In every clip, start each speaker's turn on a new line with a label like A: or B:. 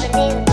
A: has dejado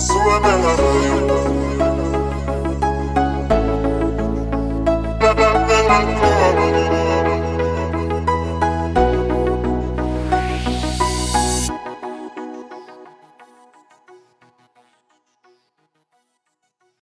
A: Súbeme la radio.